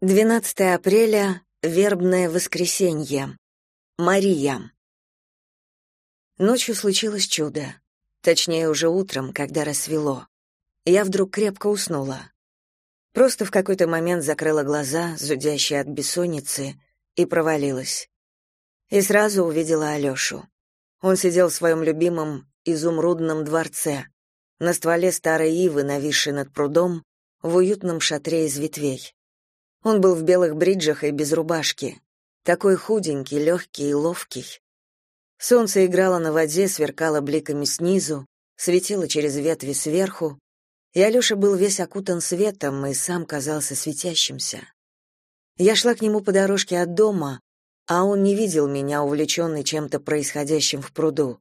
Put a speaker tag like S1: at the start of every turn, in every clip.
S1: 12 апреля, вербное воскресенье. Мария. Ночью случилось чудо. Точнее, уже утром, когда рассвело. Я вдруг крепко уснула. Просто в какой-то момент закрыла глаза, зудящие от бессонницы, и провалилась. И сразу увидела Алёшу. Он сидел в своем любимом изумрудном дворце, на стволе старой ивы, нависшей над прудом, в уютном шатре из ветвей. Он был в белых бриджах и без рубашки. Такой худенький, легкий и ловкий. Солнце играло на воде, сверкало бликами снизу, светило через ветви сверху, и Алёша был весь окутан светом и сам казался светящимся. Я шла к нему по дорожке от дома, а он не видел меня, увлеченный чем-то происходящим в пруду.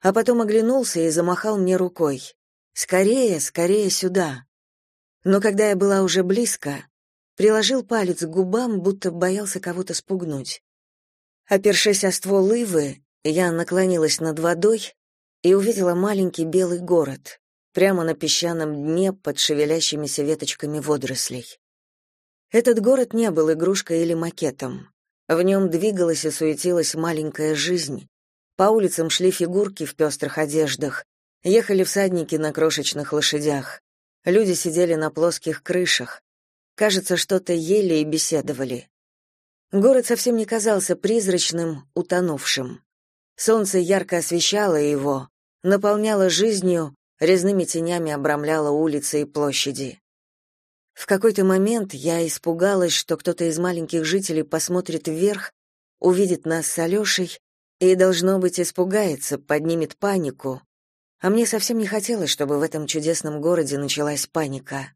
S1: А потом оглянулся и замахал мне рукой. «Скорее, скорее сюда!» Но когда я была уже близко, приложил палец к губам, будто боялся кого-то спугнуть. Опершись о ствол ивы, я наклонилась над водой и увидела маленький белый город, прямо на песчаном дне под шевелящимися веточками водорослей. Этот город не был игрушкой или макетом. В нем двигалась и суетилась маленькая жизнь. По улицам шли фигурки в пестрых одеждах, ехали всадники на крошечных лошадях. Люди сидели на плоских крышах, Кажется, что-то ели и беседовали. Город совсем не казался призрачным, утонувшим. Солнце ярко освещало его, наполняло жизнью, резными тенями обрамляло улицы и площади. В какой-то момент я испугалась, что кто-то из маленьких жителей посмотрит вверх, увидит нас с Алешей и, должно быть, испугается, поднимет панику. А мне совсем не хотелось, чтобы в этом чудесном городе началась паника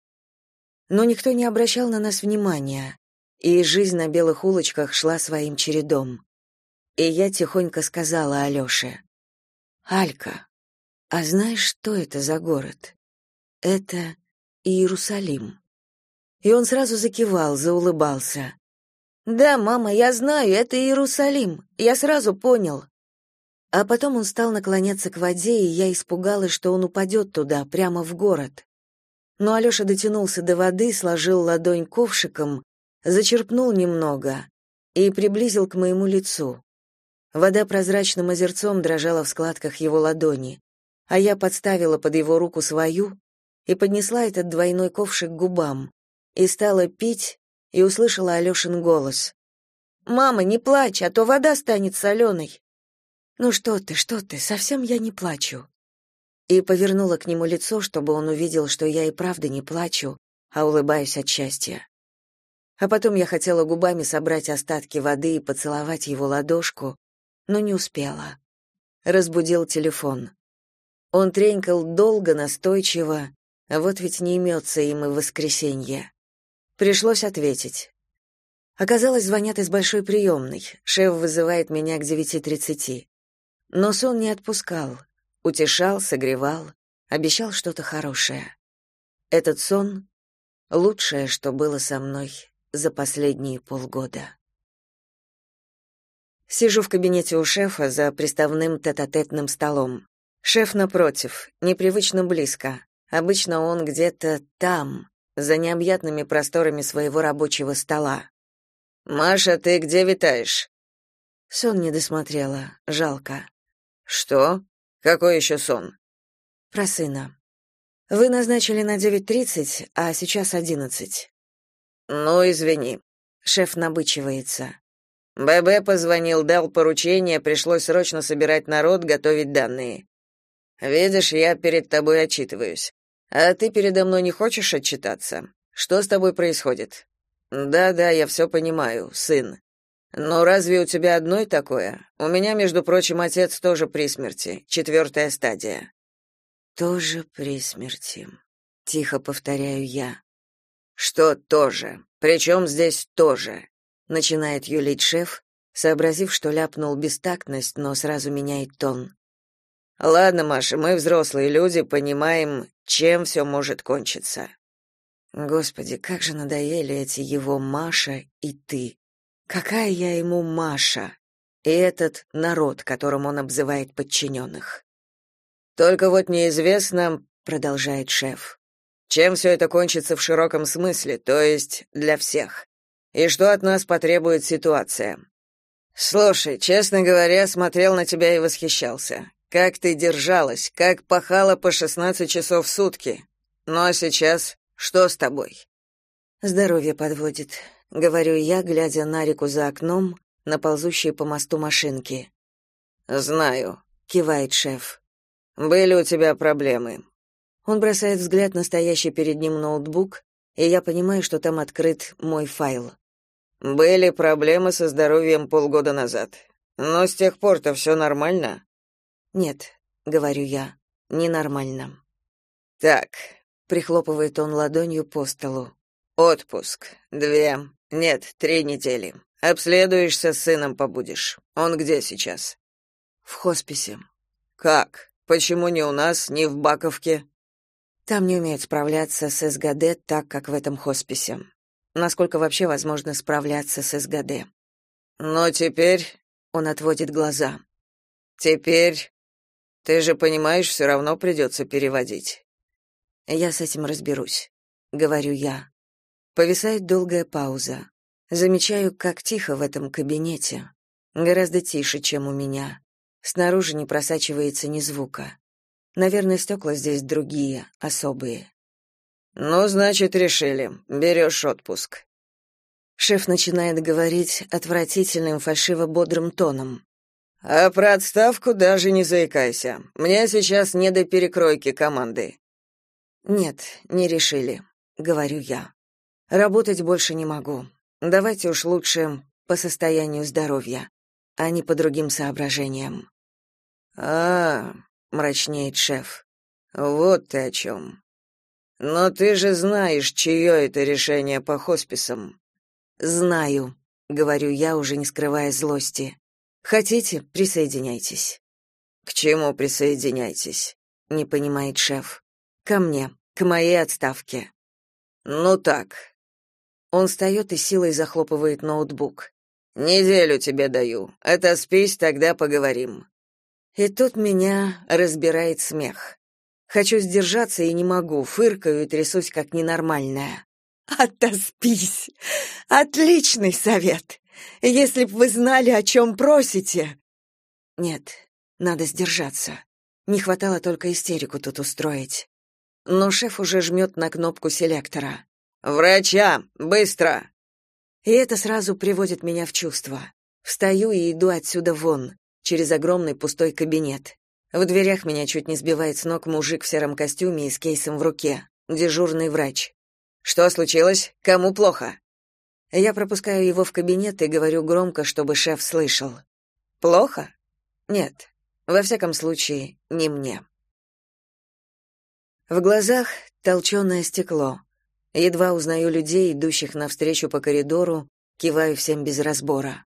S1: но никто не обращал на нас внимания, и жизнь на белых улочках шла своим чередом. И я тихонько сказала Алёше, «Алька, а знаешь, что это за город? Это Иерусалим». И он сразу закивал, заулыбался. «Да, мама, я знаю, это Иерусалим. Я сразу понял». А потом он стал наклоняться к воде, и я испугалась, что он упадет туда, прямо в город но Алёша дотянулся до воды, сложил ладонь ковшиком, зачерпнул немного и приблизил к моему лицу. Вода прозрачным озерцом дрожала в складках его ладони, а я подставила под его руку свою и поднесла этот двойной ковшик к губам, и стала пить, и услышала Алёшин голос. «Мама, не плачь, а то вода станет соленой». «Ну что ты, что ты, совсем я не плачу и повернула к нему лицо, чтобы он увидел, что я и правда не плачу, а улыбаюсь от счастья. А потом я хотела губами собрать остатки воды и поцеловать его ладошку, но не успела. Разбудил телефон. Он тренькал долго, настойчиво, а вот ведь не имется им и в воскресенье. Пришлось ответить. Оказалось, звонят из большой приемной. Шеф вызывает меня к девяти тридцати. Но сон не отпускал, утешал, согревал, обещал что-то хорошее. Этот сон — лучшее, что было со мной за последние полгода. Сижу в кабинете у шефа за приставным тет-а-тетным столом. Шеф напротив, непривычно близко. Обычно он где-то там, за необъятными просторами своего рабочего стола. «Маша, ты где витаешь?» Сон не досмотрела, жалко. «Что?» Какой еще сон? Про сына. Вы назначили на 9:30, а сейчас 11. Ну, извини. Шеф набычивается. ББ позвонил, дал поручение, пришлось срочно собирать народ, готовить данные. Видишь, я перед тобой отчитываюсь. А ты передо мной не хочешь отчитаться? Что с тобой происходит? Да-да, я все понимаю, сын. Но разве у тебя одной такое? У меня, между прочим, отец тоже при смерти, четвертая стадия. Тоже при смерти. Тихо повторяю я. Что тоже? Причем здесь тоже? Начинает юлить шеф, сообразив, что ляпнул бестактность, но сразу меняет тон. Ладно, Маша, мы взрослые люди, понимаем, чем все может кончиться. Господи, как же надоели эти его Маша и ты. Какая я ему Маша? И этот народ, которым он обзывает подчиненных. Только вот неизвестно, продолжает шеф. Чем все это кончится в широком смысле, то есть для всех.
S2: И что от нас потребует ситуация? Слушай, честно говоря, смотрел на тебя и восхищался. Как ты держалась, как пахала по 16 часов в сутки. А сейчас что с тобой?
S1: Здоровье подводит, говорю я, глядя на реку за окном, на ползущие по мосту машинки.
S2: Знаю,
S1: кивает шеф.
S2: Были у тебя проблемы.
S1: Он бросает взгляд на стоящий перед ним ноутбук, и я понимаю, что там открыт мой файл.
S2: Были проблемы со здоровьем полгода назад. Но с тех пор-то все нормально?
S1: Нет, говорю я. Ненормально.
S2: Так,
S1: прихлопывает он ладонью по столу.
S2: Отпуск. Две, нет, три недели. Обследуешься, с сыном побудешь. Он где сейчас?
S1: В хосписе.
S2: Как? Почему не у нас, не в Баковке?
S1: Там не умеют справляться с СГД так, как в этом хосписе насколько вообще возможно справляться с СГД.
S2: Но теперь
S1: он отводит глаза.
S2: Теперь ты же понимаешь, все равно придется переводить.
S1: Я с этим разберусь, говорю я. Повисает долгая пауза. Замечаю, как тихо в этом кабинете. Гораздо тише, чем у меня. Снаружи не просачивается ни звука. Наверное, стекла здесь другие, особые.
S2: Ну, значит, решили. Берешь отпуск.
S1: Шеф начинает говорить отвратительным фальшиво-бодрым тоном.
S2: А про отставку даже не заикайся. Мне сейчас не до перекройки команды.
S1: Нет, не решили, говорю я. Работать больше не могу. Давайте уж лучше по состоянию здоровья, а не по другим соображениям.
S2: А, мрачнеет шеф. Вот ты о чем. Но ты же знаешь, чье это решение по хосписам.
S1: Знаю, говорю я, уже не скрывая злости. Хотите, присоединяйтесь.
S2: К чему присоединяйтесь?
S1: не понимает шеф. Ко мне, к моей отставке.
S2: Ну так.
S1: Он встает и силой захлопывает ноутбук.
S2: Неделю тебе даю. Это спись, тогда поговорим.
S1: И тут меня разбирает смех. Хочу сдержаться и не могу, фыркаю и трясусь как ненормальная. Отоспись. Отличный совет. Если б вы знали, о чем просите. Нет, надо сдержаться. Не хватало только истерику тут устроить. Но шеф уже жмет на кнопку селектора.
S2: Врача, быстро.
S1: И это сразу приводит меня в чувство. Встаю и иду отсюда вон, через огромный пустой кабинет. В дверях меня чуть не сбивает с ног мужик в сером костюме и с кейсом в руке. Дежурный врач.
S2: Что случилось? Кому плохо?
S1: Я пропускаю его в кабинет и говорю громко, чтобы шеф слышал. Плохо? Нет. Во всяком случае, не мне. В глазах толченое стекло. Едва узнаю людей, идущих навстречу по коридору, киваю всем без разбора.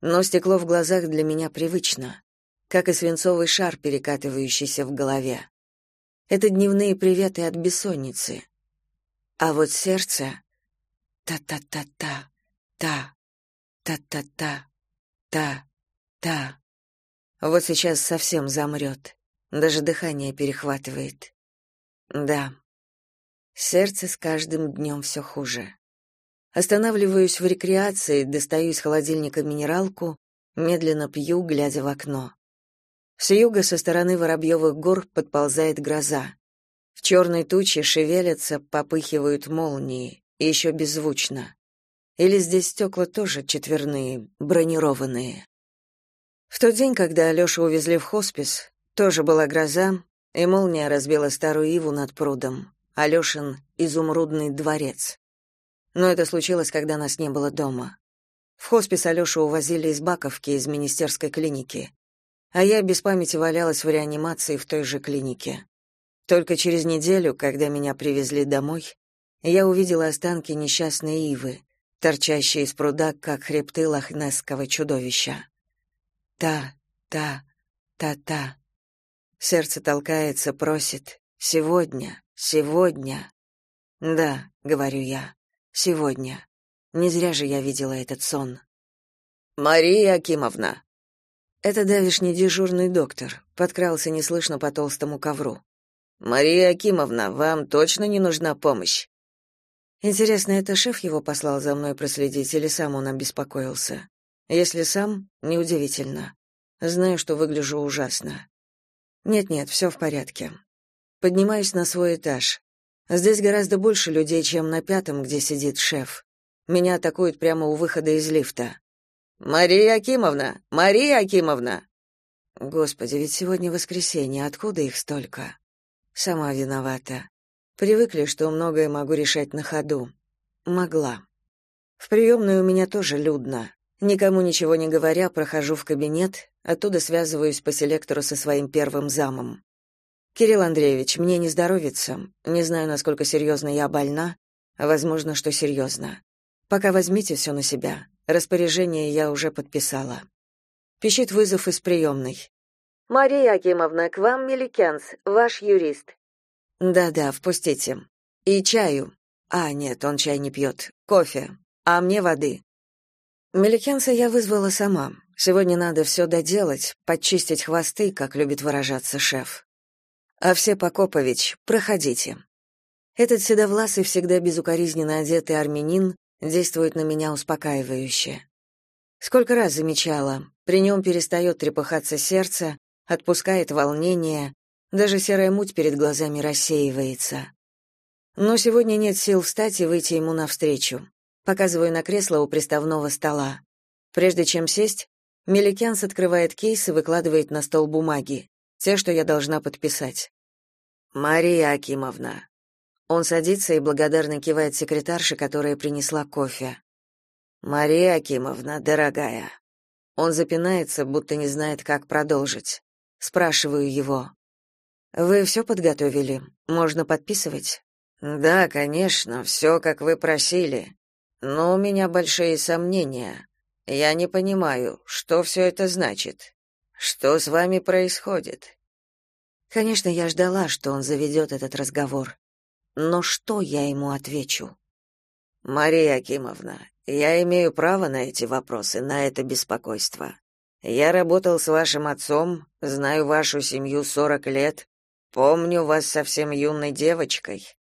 S1: Но стекло в глазах для меня привычно как и свинцовый шар, перекатывающийся в голове. Это дневные приветы от бессонницы. А вот сердце та-та-та-та, та, та-та-та, та, та. Вот сейчас совсем замрет, даже дыхание перехватывает. Да, сердце с каждым днем все хуже. Останавливаюсь в рекреации, достаю из холодильника минералку, медленно пью, глядя в окно. С юга со стороны Воробьевых гор подползает гроза. В черной туче шевелятся, попыхивают молнии, и еще беззвучно. Или здесь стекла тоже четверные, бронированные. В тот день, когда Алёшу увезли в хоспис, тоже была гроза, и молния разбила старую иву над прудом. Алёшин изумрудный дворец. Но это случилось, когда нас не было дома. В хоспис Алёшу увозили из Баковки, из министерской клиники а я без памяти валялась в реанимации в той же клинике. Только через неделю, когда меня привезли домой, я увидела останки несчастной ивы, торчащие из пруда, как хребты лохнесского чудовища. Та, та, та-та. Сердце толкается, просит «Сегодня, сегодня». «Да», — говорю я, — «сегодня». Не зря же я видела этот сон.
S2: «Мария Акимовна»,
S1: это давишний дежурный доктор, подкрался неслышно по толстому ковру.
S2: Мария Акимовна, вам точно не нужна помощь?
S1: Интересно, это шеф его послал за мной проследить или сам он обеспокоился? Если сам, неудивительно. Знаю, что выгляжу ужасно. Нет-нет, все в порядке. Поднимаюсь на свой этаж. Здесь гораздо больше людей, чем на пятом, где сидит шеф. Меня атакуют прямо у выхода из лифта. «Мария Акимовна! Мария Акимовна!» Господи, ведь сегодня воскресенье, откуда их столько? Сама виновата. Привыкли, что многое могу решать на ходу. Могла. В приемной у меня тоже людно. Никому ничего не говоря, прохожу в кабинет, оттуда связываюсь по селектору со своим первым замом. Кирилл Андреевич, мне не здоровится. Не знаю, насколько серьезно я больна, возможно, что серьезно. Пока возьмите все на себя. Распоряжение я уже подписала. Пищит вызов из приемной.
S3: Мария Акимовна, к вам Меликянс, ваш юрист.
S1: Да-да, впустите. И чаю. А, нет, он чай не пьет. Кофе. А мне воды. Меликянса я вызвала сама. Сегодня надо все доделать, подчистить хвосты, как любит выражаться шеф. А все Покопович, проходите. Этот седовласый, всегда безукоризненно одетый армянин действует на меня успокаивающе. Сколько раз замечала, при нем перестает трепыхаться сердце, отпускает волнение, даже серая муть перед глазами рассеивается. Но сегодня нет сил встать и выйти ему навстречу. Показываю на кресло у приставного стола. Прежде чем сесть, Меликянс открывает кейс и выкладывает на стол бумаги. Те, что я должна подписать. Мария Акимовна. Он садится и благодарно кивает секретарше, которая принесла кофе. Мария Акимовна, дорогая. Он запинается, будто не знает, как продолжить. Спрашиваю его: "Вы все подготовили? Можно подписывать?" "Да, конечно, все, как вы просили. Но у меня большие сомнения. Я не понимаю, что все это значит. Что с вами происходит? Конечно, я ждала, что он заведет этот разговор. Но что я ему отвечу? Мария Акимовна, я имею право на эти вопросы, на это беспокойство. Я работал с вашим отцом, знаю вашу семью сорок лет, помню вас совсем юной девочкой.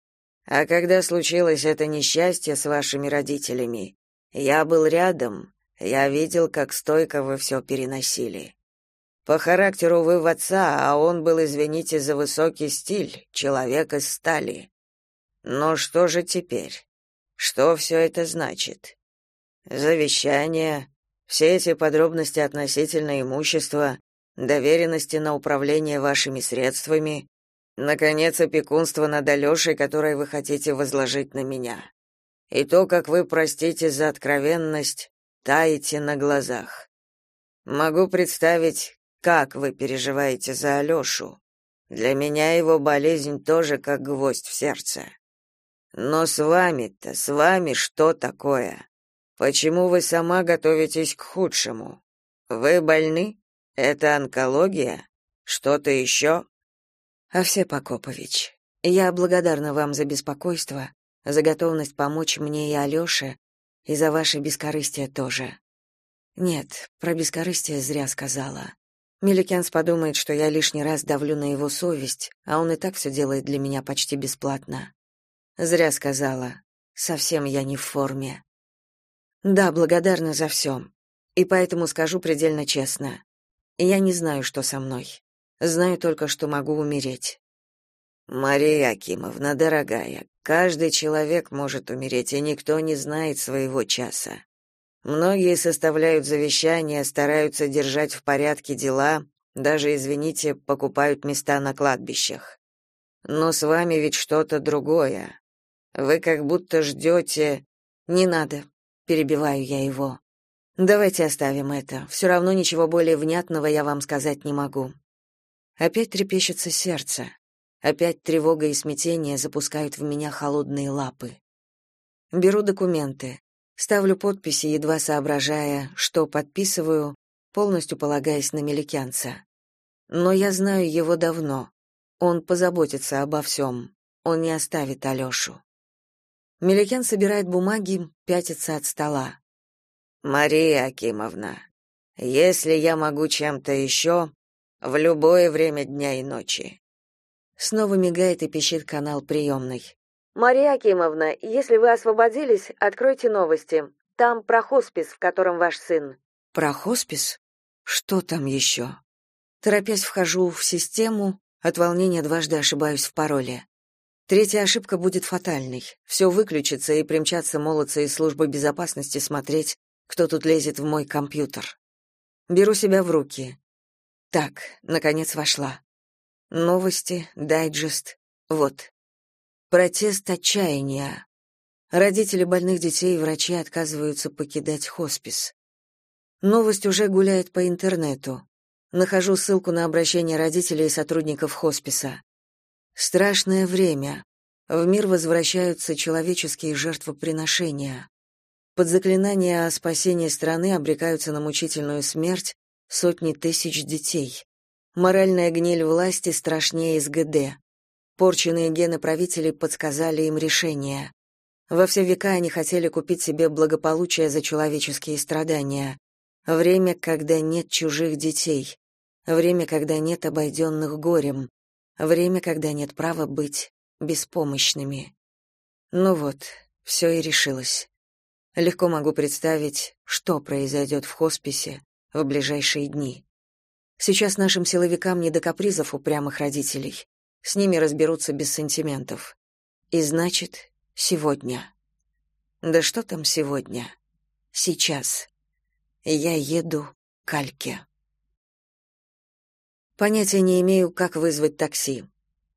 S1: А когда случилось это несчастье с вашими родителями, я был рядом, я видел, как стойко вы все переносили. По характеру вы в отца, а он был, извините за высокий стиль, человек из стали. Но что же теперь? Что все это значит? Завещание, все эти подробности относительно имущества, доверенности на управление вашими средствами, наконец, опекунство над Алешей, которое вы хотите возложить на меня. И то, как вы, простите за откровенность, таете на глазах. Могу представить, как вы переживаете за Алёшу? Для меня его болезнь тоже как гвоздь в сердце. Но с вами-то, с вами что такое? Почему вы сама готовитесь к худшему? Вы больны? Это онкология? Что-то еще?» Овсе Покопович, я благодарна вам за беспокойство, за готовность помочь мне и Алёше, и за ваше бескорыстие тоже. Нет, про бескорыстие зря сказала. Меликянс подумает, что я лишний раз давлю на его совесть, а он и так все делает для меня почти бесплатно. Зря сказала. Совсем я не в форме. Да, благодарна за все. И поэтому скажу предельно честно. Я не знаю, что со мной. Знаю только, что могу умереть. Мария Акимовна, дорогая, каждый человек может умереть, и никто не знает своего часа. Многие составляют завещания, стараются держать в порядке дела, даже, извините, покупают места на кладбищах. Но с вами ведь что-то другое. Вы как будто ждете...» «Не надо», — перебиваю я его. «Давайте оставим это. Все равно ничего более внятного я вам сказать не могу». Опять трепещется сердце. Опять тревога и смятение запускают в меня холодные лапы. Беру документы. Ставлю подписи, едва соображая, что подписываю, полностью полагаясь на Меликянца. Но я знаю его давно. Он позаботится обо всем. Он не оставит Алешу. Меликян собирает бумаги, пятится от стола. «Мария Акимовна, если я могу чем-то еще, в любое время дня и ночи». Снова мигает и пищит канал приемной.
S3: Мария Акимовна, если вы освободились, откройте новости. Там про хоспис, в котором ваш сын.
S1: Про хоспис? Что там еще? Торопясь вхожу в систему, от волнения дважды ошибаюсь в пароле. Третья ошибка будет фатальной. Все выключится и примчатся молодцы из службы безопасности смотреть, кто тут лезет в мой компьютер. Беру себя в руки. Так, наконец вошла. Новости, дайджест. Вот. Протест отчаяния. Родители больных детей и врачи отказываются покидать хоспис. Новость уже гуляет по интернету. Нахожу ссылку на обращение родителей и сотрудников хосписа. Страшное время. В мир возвращаются человеческие жертвоприношения. Под заклинание о спасении страны обрекаются на мучительную смерть сотни тысяч детей. Моральная гниль власти страшнее СГД. Порченные гены правителей подсказали им решение. Во все века они хотели купить себе благополучие за человеческие страдания. Время, когда нет чужих детей. Время, когда нет обойденных горем. Время, когда нет права быть беспомощными. Ну вот, все и решилось. Легко могу представить, что произойдет в хосписе в ближайшие дни. Сейчас нашим силовикам не до капризов упрямых родителей. С ними разберутся без сантиментов. И значит, сегодня. Да что там сегодня? Сейчас. Я еду к Альке. Понятия не имею, как вызвать такси.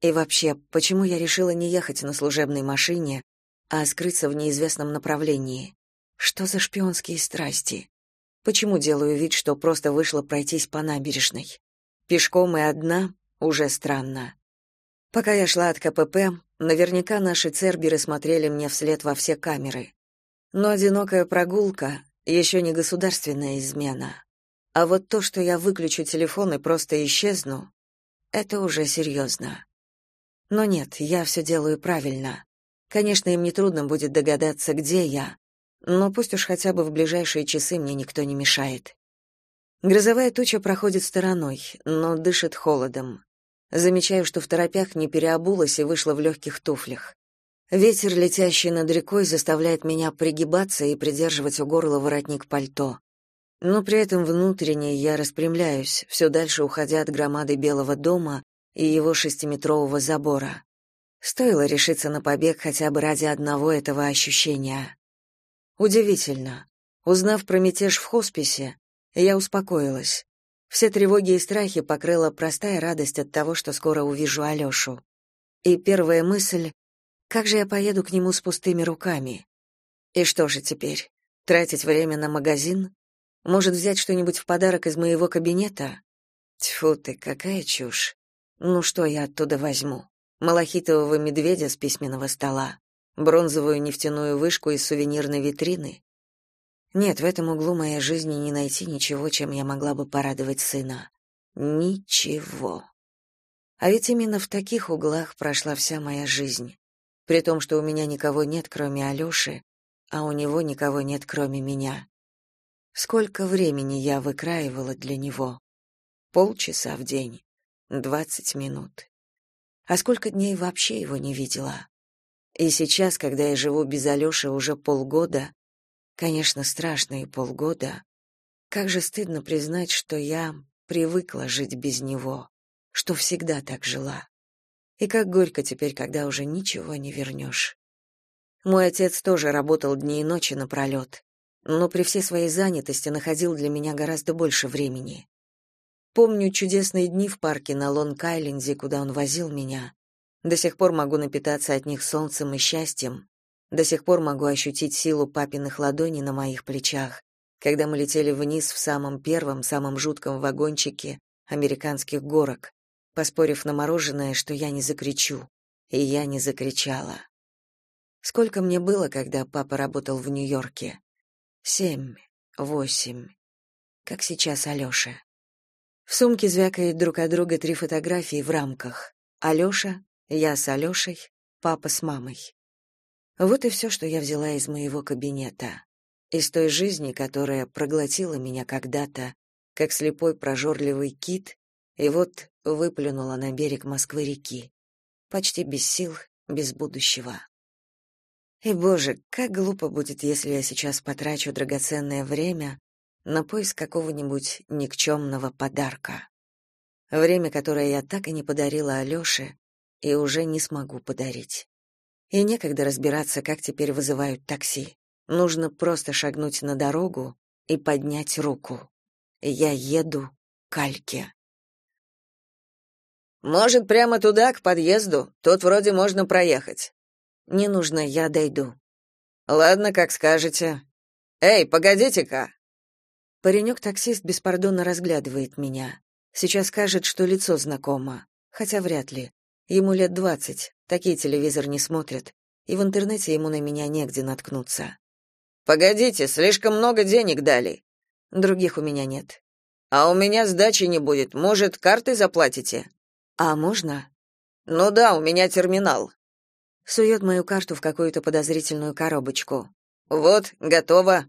S1: И вообще, почему я решила не ехать на служебной машине, а скрыться в неизвестном направлении? Что за шпионские страсти? Почему делаю вид, что просто вышла пройтись по набережной? Пешком и одна уже странно. Пока я шла от КПП, наверняка наши церберы смотрели мне вслед во все камеры. Но одинокая прогулка еще не государственная измена. А вот то, что я выключу телефон и просто исчезну, это уже серьезно. Но нет, я все делаю правильно. Конечно, им нетрудно будет догадаться, где я, но пусть уж хотя бы в ближайшие часы мне никто не мешает. Грозовая туча проходит стороной, но дышит холодом. Замечаю, что в торопях не переобулась и вышла в легких туфлях. Ветер, летящий над рекой, заставляет меня пригибаться и придерживать у горла воротник пальто но при этом внутренне я распрямляюсь, все дальше уходя от громады Белого дома и его шестиметрового забора. Стоило решиться на побег хотя бы ради одного этого ощущения. Удивительно. Узнав про мятеж в хосписе, я успокоилась. Все тревоги и страхи покрыла простая радость от того, что скоро увижу Алёшу. И первая мысль — как же я поеду к нему с пустыми руками? И что же теперь, тратить время на магазин? Может, взять что-нибудь в подарок из моего кабинета? Тьфу ты, какая чушь. Ну что я оттуда возьму? Малахитового медведя с письменного стола? Бронзовую нефтяную вышку из сувенирной витрины? Нет, в этом углу моей жизни не найти ничего, чем я могла бы порадовать сына. Ничего. А ведь именно в таких углах прошла вся моя жизнь. При том, что у меня никого нет, кроме Алёши, а у него никого нет, кроме меня. Сколько времени я выкраивала для него? Полчаса в день, двадцать минут. А сколько дней вообще его не видела? И сейчас, когда я живу без Алёши уже полгода, конечно, страшные полгода, как же стыдно признать, что я привыкла жить без него, что всегда так жила. И как горько теперь, когда уже ничего не вернешь. Мой отец тоже работал дни и ночи напролет но при всей своей занятости находил для меня гораздо больше времени. Помню чудесные дни в парке на Лонг-Айленде, куда он возил меня. До сих пор могу напитаться от них солнцем и счастьем. До сих пор могу ощутить силу папиных ладоней на моих плечах, когда мы летели вниз в самом первом, самом жутком вагончике американских горок, поспорив на мороженое, что я не закричу. И я не закричала. Сколько мне было, когда папа работал в Нью-Йорке? Семь, восемь. Как сейчас Алёша. В сумке звякает друг от друга три фотографии в рамках. Алёша, я с Алёшей, папа с мамой. Вот и все, что я взяла из моего кабинета. Из той жизни, которая проглотила меня когда-то, как слепой прожорливый кит, и вот выплюнула на берег Москвы-реки. Почти без сил, без будущего. И, боже, как глупо будет, если я сейчас потрачу драгоценное время на поиск какого-нибудь никчемного подарка. Время, которое я так и не подарила Алёше и уже не смогу подарить. И некогда разбираться, как теперь вызывают такси. Нужно просто шагнуть на дорогу и поднять руку. Я еду к Альке.
S2: Может, прямо туда, к подъезду? Тут вроде можно проехать.
S1: Не нужно, я дойду.
S2: Ладно, как скажете. Эй, погодите-ка.
S1: Паренек-таксист беспардонно разглядывает меня. Сейчас скажет, что лицо знакомо, хотя вряд ли. Ему лет двадцать, такие телевизор не смотрят, и в интернете ему на меня негде наткнуться.
S2: Погодите, слишком много денег дали.
S1: Других у меня нет.
S2: А у меня сдачи не будет. Может, картой заплатите?
S1: А можно?
S2: Ну да, у меня терминал
S1: сует мою карту в какую-то подозрительную коробочку.
S2: Вот, готово.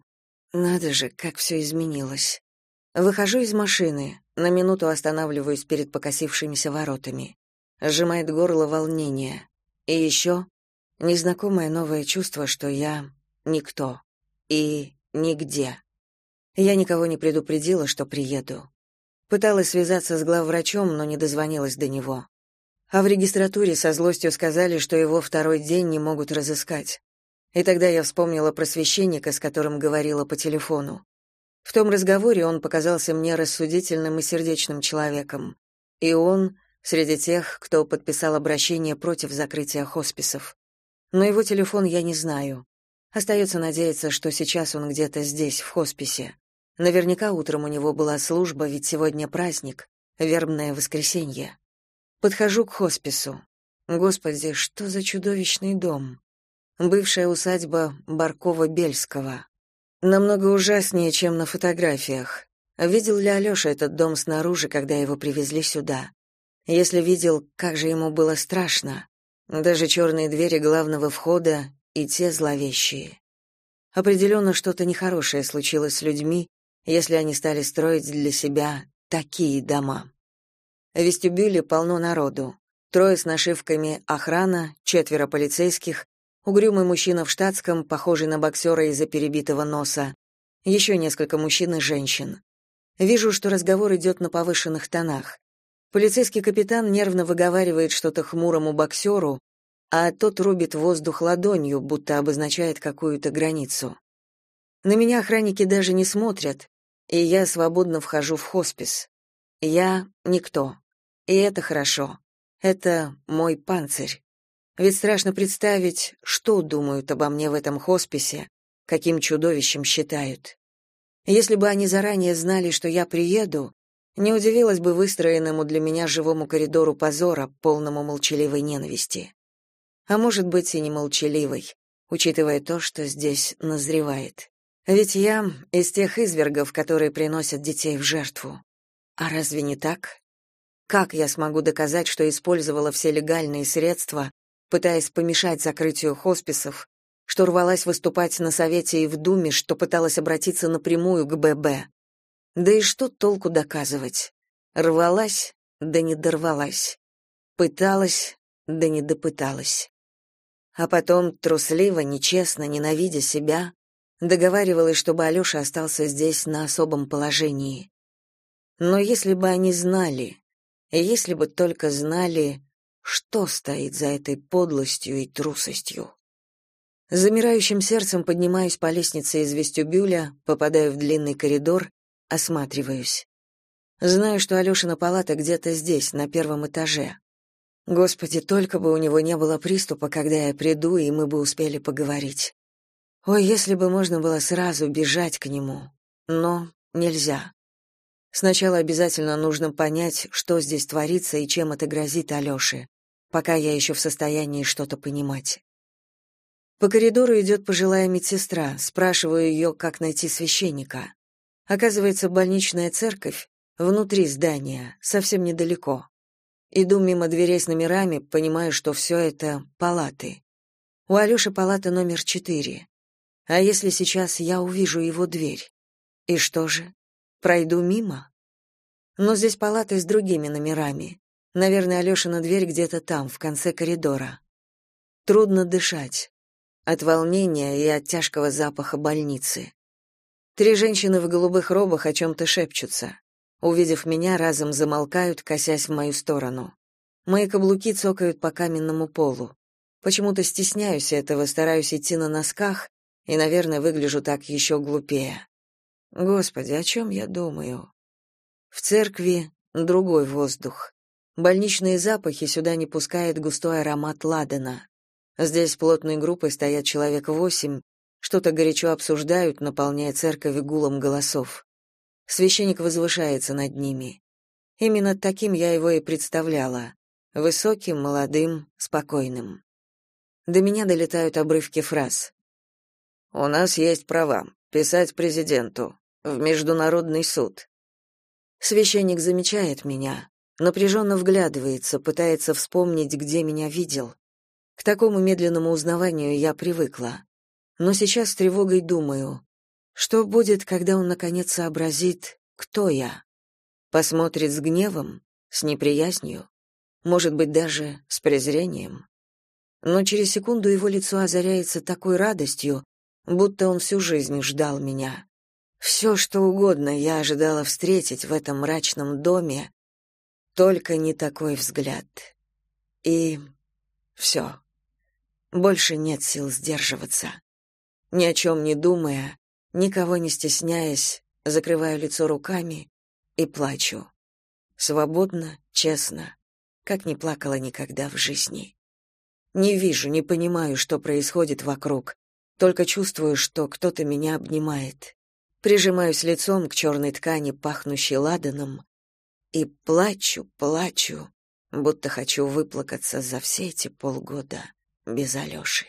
S1: Надо же, как все изменилось. Выхожу из машины, на минуту останавливаюсь перед покосившимися воротами. Сжимает горло волнение. И еще незнакомое новое чувство, что я никто и нигде. Я никого не предупредила, что приеду. Пыталась связаться с главврачом, но не дозвонилась до него. А в регистратуре со злостью сказали, что его второй день не могут разыскать. И тогда я вспомнила про священника, с которым говорила по телефону. В том разговоре он показался мне рассудительным и сердечным человеком. И он среди тех, кто подписал обращение против закрытия хосписов. Но его телефон я не знаю. Остается надеяться, что сейчас он где-то здесь, в хосписе. Наверняка утром у него была служба, ведь сегодня праздник, вербное воскресенье. Подхожу к хоспису. Господи, что за чудовищный дом. Бывшая усадьба Баркова-Бельского. Намного ужаснее, чем на фотографиях. Видел ли Алёша этот дом снаружи, когда его привезли сюда? Если видел, как же ему было страшно. Даже черные двери главного входа и те зловещие. Определенно что-то нехорошее случилось с людьми, если они стали строить для себя такие дома. В вестибюле полно народу. Трое с нашивками охрана, четверо полицейских, угрюмый мужчина в штатском, похожий на боксера из-за перебитого носа, еще несколько мужчин и женщин. Вижу, что разговор идет на повышенных тонах. Полицейский капитан нервно выговаривает что-то хмурому боксеру, а тот рубит воздух ладонью, будто обозначает какую-то границу. На меня охранники даже не смотрят, и я свободно вхожу в хоспис. Я никто. И это хорошо. Это мой панцирь. Ведь страшно представить, что думают обо мне в этом хосписе, каким чудовищем считают. Если бы они заранее знали, что я приеду, не удивилась бы выстроенному для меня живому коридору позора, полному молчаливой ненависти. А может быть и не молчаливой, учитывая то, что здесь назревает. Ведь я из тех извергов, которые приносят детей в жертву. А разве не так? Как я смогу доказать, что использовала все легальные средства, пытаясь помешать закрытию хосписов, что рвалась выступать на совете и в Думе, что пыталась обратиться напрямую к ББ? Да и что толку доказывать? Рвалась, да не дорвалась. Пыталась, да не допыталась. А потом трусливо, нечестно, ненавидя себя, договаривалась, чтобы Алёша остался здесь на особом положении. Но если бы они знали, если бы только знали, что стоит за этой подлостью и трусостью. Замирающим сердцем поднимаюсь по лестнице из вестибюля, попадаю в длинный коридор, осматриваюсь. Знаю, что Алёшина палата где-то здесь, на первом этаже. Господи, только бы у него не было приступа, когда я приду, и мы бы успели поговорить. Ой, если бы можно было сразу бежать к нему. Но нельзя. Сначала обязательно нужно понять, что здесь творится и чем это грозит Алёше, пока я еще в состоянии что-то понимать. По коридору идет пожилая медсестра, спрашиваю ее, как найти священника. Оказывается, больничная церковь внутри здания, совсем недалеко. Иду мимо дверей с номерами, понимаю, что все это палаты. У Алёши палата номер четыре. А если сейчас я увижу его дверь? И что же? Пройду мимо? Но здесь палаты с другими номерами. Наверное, Алешина дверь где-то там, в конце коридора. Трудно дышать. от волнения и от тяжкого запаха больницы. Три женщины в голубых робах о чем-то шепчутся. Увидев меня, разом замолкают, косясь в мою сторону. Мои каблуки цокают по каменному полу. Почему-то стесняюсь этого, стараюсь идти на носках, и, наверное, выгляжу так еще глупее. Господи, о чем я думаю? В церкви другой воздух. Больничные запахи сюда не пускает густой аромат ладана. Здесь плотной группой стоят человек восемь, что-то горячо обсуждают, наполняя церковь гулом голосов. Священник возвышается над ними. Именно таким я его и представляла. Высоким, молодым, спокойным. До меня долетают обрывки фраз. «У нас есть права. Писать президенту. В Международный суд». Священник замечает меня, напряженно вглядывается, пытается вспомнить, где меня видел. К такому медленному узнаванию я привыкла. Но сейчас с тревогой думаю, что будет, когда он наконец сообразит, кто я? Посмотрит с гневом, с неприязнью, может быть, даже с презрением. Но через секунду его лицо озаряется такой радостью, будто он всю жизнь ждал меня. Все, что угодно я ожидала встретить в этом мрачном доме, только не такой взгляд. И все. Больше нет сил сдерживаться. Ни о чем не думая, никого не стесняясь, закрываю лицо руками и плачу. Свободно, честно, как не плакала никогда в жизни. Не вижу, не понимаю, что происходит вокруг, только чувствую, что кто-то меня обнимает. Прижимаюсь лицом к черной ткани, пахнущей ладаном, и плачу, плачу, будто хочу выплакаться за все эти полгода без Алёши.